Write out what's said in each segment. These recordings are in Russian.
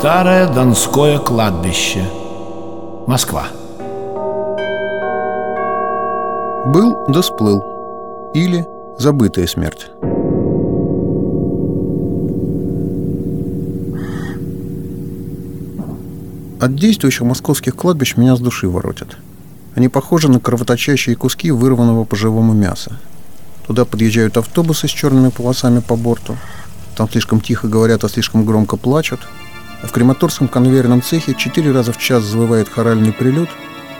Старое Донское кладбище. Москва. Был да сплыл. Или забытая смерть. От действующих московских кладбищ меня с души воротят. Они похожи на кровоточащие куски вырванного по живому мяса. Туда подъезжают автобусы с черными полосами по борту. Там слишком тихо говорят, а слишком громко плачут. В крематорском конвейерном цехе четыре раза в час завывает хоральный прилюд,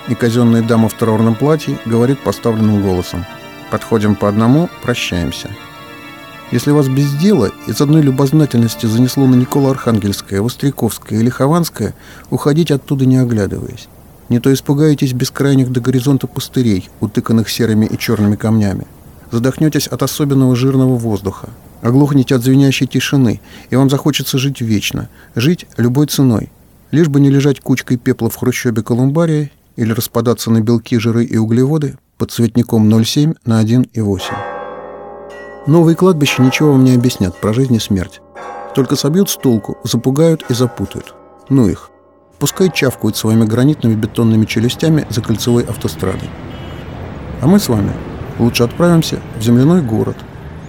и казенная дама в траурном платье говорит поставленным голосом. «Подходим по одному, прощаемся». Если вас без дела из одной любознательности занесло на Никола Архангельское, Востряковское или Хованское, уходить оттуда не оглядываясь. Не то испугаетесь бескрайних до горизонта пустырей, утыканных серыми и черными камнями. Задохнетесь от особенного жирного воздуха. Оглохнете от звенящей тишины, и вам захочется жить вечно, жить любой ценой. Лишь бы не лежать кучкой пепла в хрущебе Колумбария или распадаться на белки, жиры и углеводы под цветником 0,7 на 1,8. Новые кладбища ничего вам не объяснят про жизнь и смерть. Только собьют с толку, запугают и запутают. Ну их. Пускай чавкают своими гранитными бетонными челюстями за кольцевой автострадой. А мы с вами лучше отправимся в земляной город,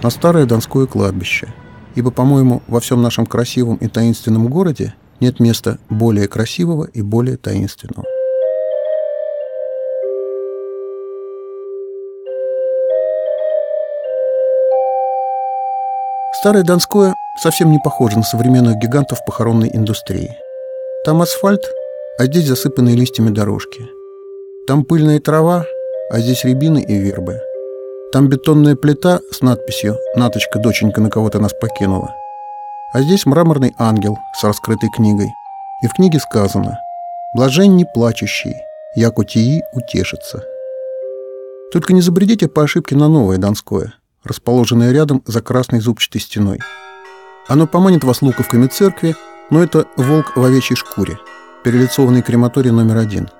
на старое Донское кладбище. Ибо, по-моему, во всем нашем красивом и таинственном городе нет места более красивого и более таинственного. Старое Донское совсем не похоже на современных гигантов похоронной индустрии. Там асфальт, а здесь засыпанные листьями дорожки. Там пыльная трава, а здесь рябины и вербы. Там бетонная плита с надписью «Наточка, доченька, на кого-то нас покинула». А здесь мраморный ангел с раскрытой книгой. И в книге сказано «Блажен не плачущий, яко тии утешится». Только не забредите по ошибке на новое Донское – расположенное рядом за красной зубчатой стеной. Оно поманит вас луковками церкви, но это волк в овечьей шкуре, перелицованный крематорий номер один.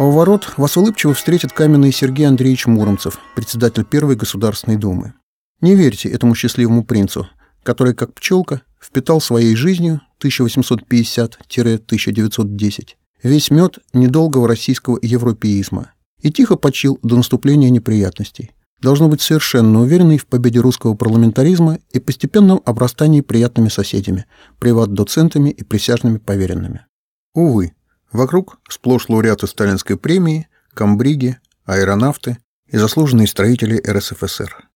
А у ворот вас улыбчиво встретит каменный Сергей Андреевич Муромцев, председатель Первой Государственной Думы. Не верьте этому счастливому принцу, который, как пчелка, впитал своей жизнью 1850-1910 весь мед недолгого российского европеизма и тихо почил до наступления неприятностей должно быть совершенно уверенной в победе русского парламентаризма и постепенном обрастании приятными соседями, приват-доцентами и присяжными поверенными. Увы, вокруг сплошь лауреаты Сталинской премии, комбриги, аэронавты и заслуженные строители РСФСР.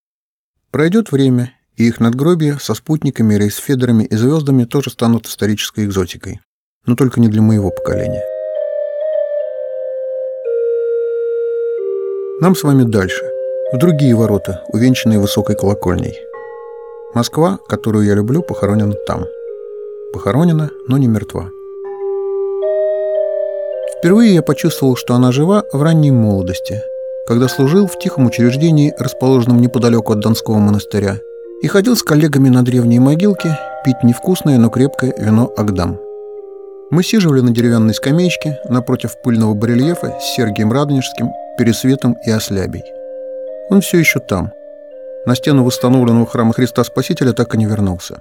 Пройдет время, и их надгробия со спутниками, рейсфедерами и звездами тоже станут исторической экзотикой. Но только не для моего поколения. Нам с вами дальше – в другие ворота, увенчанные высокой колокольней. Москва, которую я люблю, похоронена там. Похоронена, но не мертва. Впервые я почувствовал, что она жива в ранней молодости, когда служил в тихом учреждении, расположенном неподалеку от Донского монастыря, и ходил с коллегами на древние могилки пить невкусное, но крепкое вино Агдам. Мы сиживали на деревянной скамеечке напротив пыльного барельефа с Сергием Радонежским, Пересветом и Ослябей. Он все еще там. На стену восстановленного храма Христа Спасителя так и не вернулся.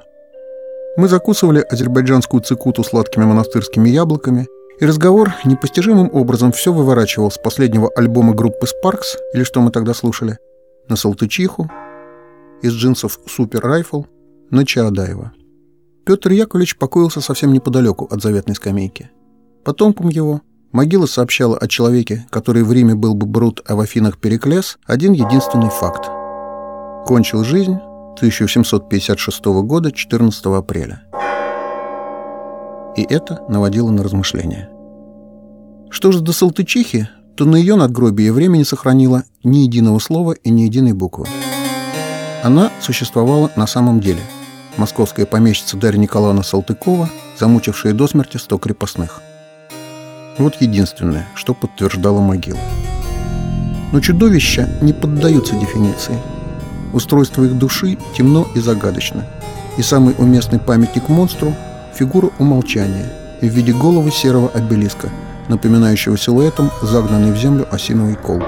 Мы закусывали азербайджанскую цикуту сладкими монастырскими яблоками, и разговор непостижимым образом все выворачивал с последнего альбома группы Sparks, или что мы тогда слушали, на Салтычиху, из джинсов Супер Райфл, на Чаадаева. Петр Яковлевич покоился совсем неподалеку от заветной скамейки. Потомком его – Могила сообщала о человеке, который в Риме был бы Брут, а в Афинах Переклес, один единственный факт. Кончил жизнь 1756 года 14 апреля. И это наводило на размышления. Что же до Салтычихи, то на ее надгробие время не сохранило ни единого слова и ни единой буквы. Она существовала на самом деле. Московская помещица Дарья Николаевна Салтыкова, замучившая до смерти сто крепостных – вот единственное, что подтверждала могила. Но чудовища не поддаются дефиниции. Устройство их души темно и загадочно. И самый уместный памятник монстру – фигура умолчания в виде головы серого обелиска, напоминающего силуэтом загнанный в землю осиновый кол.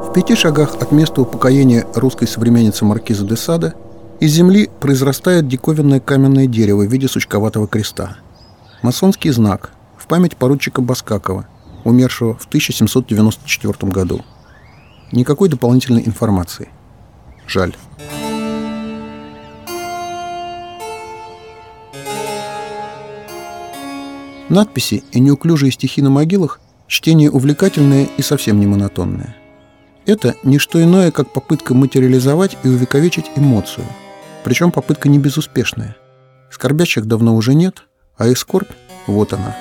В пяти шагах от места упокоения русской современницы Маркиза де Сада Из земли произрастает диковинное каменное дерево в виде сучковатого креста. Масонский знак в память поручика Баскакова, умершего в 1794 году. Никакой дополнительной информации. Жаль. Надписи и неуклюжие стихи на могилах – чтение увлекательное и совсем не монотонное. Это не что иное, как попытка материализовать и увековечить эмоцию. Причем попытка не безуспешная. Скорбящих давно уже нет, а их скорбь – вот она.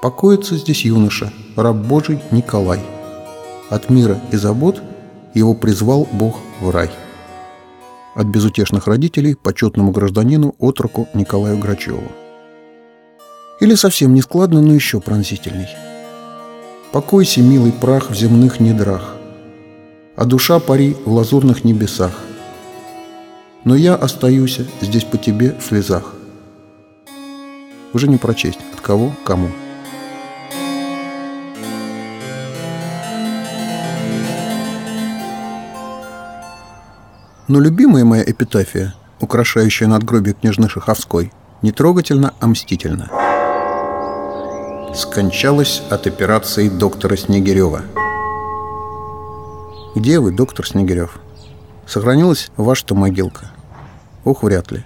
Покоится здесь юноша, раб Божий Николай. От мира и забот его призвал Бог в рай – от безутешных родителей почетному гражданину отроку Николаю Грачеву. Или совсем нескладно, но еще пронзительней. «Покойся, милый прах в земных недрах, а душа пари в лазурных небесах. Но я остаюсь здесь по тебе в слезах». Уже не прочесть, от кого кому. Но любимая моя эпитафия, украшающая надгробие княжны Шаховской, не трогательно, а мстительно. Скончалась от операции доктора Снегирева. Где вы, доктор Снегирев? Сохранилась ваша-то могилка? Ох, вряд ли.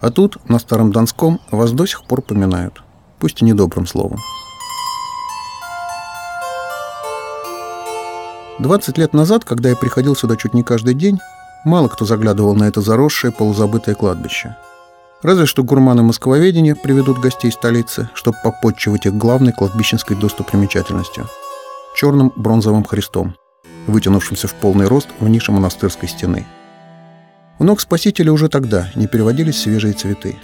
А тут, на Старом Донском, вас до сих пор поминают. Пусть и недобрым словом. 20 лет назад, когда я приходил сюда чуть не каждый день, Мало кто заглядывал на это заросшее, полузабытое кладбище. Разве что гурманы москвоведения приведут гостей столицы, чтобы попотчевать их главной кладбищенской достопримечательностью – черным бронзовым Христом, вытянувшимся в полный рост в нише монастырской стены. У ног спасителя уже тогда не переводились свежие цветы.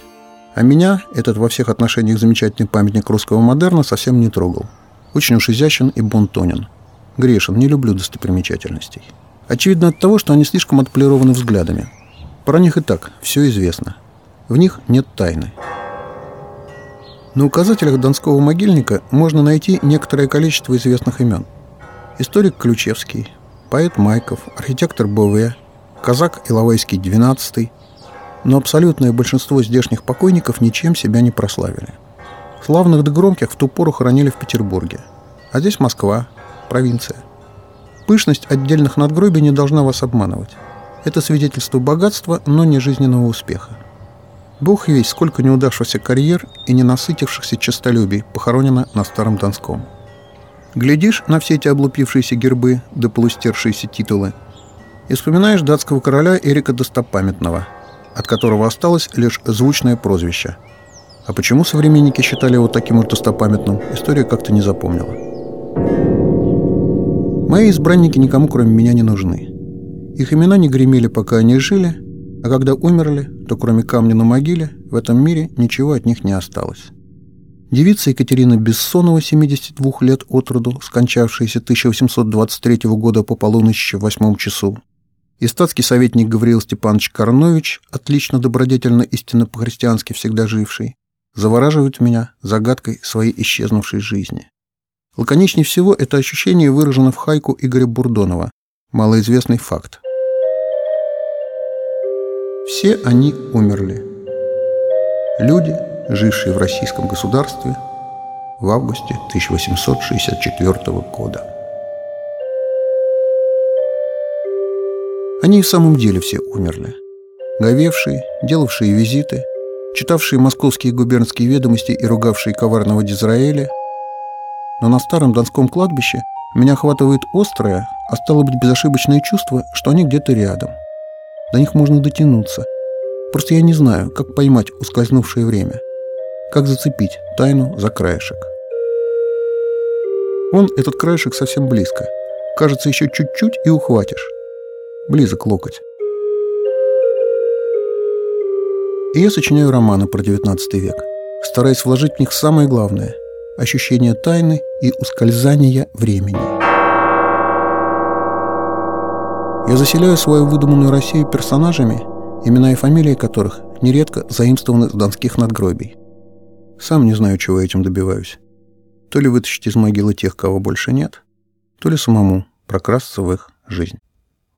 А меня этот во всех отношениях замечательный памятник русского модерна совсем не трогал. Очень уж изящен и бонтонен. Грешен, не люблю достопримечательностей. Очевидно от того, что они слишком отполированы взглядами. Про них и так все известно. В них нет тайны. На указателях Донского могильника можно найти некоторое количество известных имен. Историк Ключевский, поэт Майков, архитектор Бове, казак Иловайский XII, но абсолютное большинство здешних покойников ничем себя не прославили. Славных да громких в ту пору хоронили в Петербурге. А здесь Москва, провинция. Пышность отдельных надгробий не должна вас обманывать. Это свидетельство богатства, но не жизненного успеха. Бог весь, сколько неудавшихся карьер и ненасытившихся честолюбий похоронено на Старом Донском. Глядишь на все эти облупившиеся гербы да полустершиеся титулы и вспоминаешь датского короля Эрика Достопамятного, от которого осталось лишь звучное прозвище. А почему современники считали его таким уж достопамятным, история как-то не запомнила. Мои избранники никому, кроме меня, не нужны. Их имена не гремели, пока они жили, а когда умерли, то кроме камня на могиле в этом мире ничего от них не осталось. Девица Екатерина Бессонова, 72 лет от роду, скончавшаяся 1823 года по полуночи в восьмом часу, и статский советник Гавриил Степанович Корнович, отлично добродетельно истинно по-христиански всегда живший, завораживают меня загадкой своей исчезнувшей жизни. Лаконичнее всего это ощущение выражено в хайку Игоря Бурдонова «Малоизвестный факт». Все они умерли. Люди, жившие в российском государстве в августе 1864 года. Они и в самом деле все умерли. Говевшие, делавшие визиты, читавшие московские губернские ведомости и ругавшие коварного Дизраэля – но на старом Донском кладбище меня охватывает острое, а стало быть безошибочное чувство, что они где-то рядом. До них можно дотянуться. Просто я не знаю, как поймать ускользнувшее время. Как зацепить тайну за краешек. Он, этот краешек, совсем близко. Кажется, еще чуть-чуть и ухватишь. Близок локоть. И я сочиняю романы про XIX век, стараясь вложить в них самое главное – ощущение тайны и ускользания времени. Я заселяю свою выдуманную Россию персонажами, имена и фамилии которых нередко заимствованы с донских надгробий. Сам не знаю, чего этим добиваюсь. То ли вытащить из могилы тех, кого больше нет, то ли самому прокрасться в их жизнь.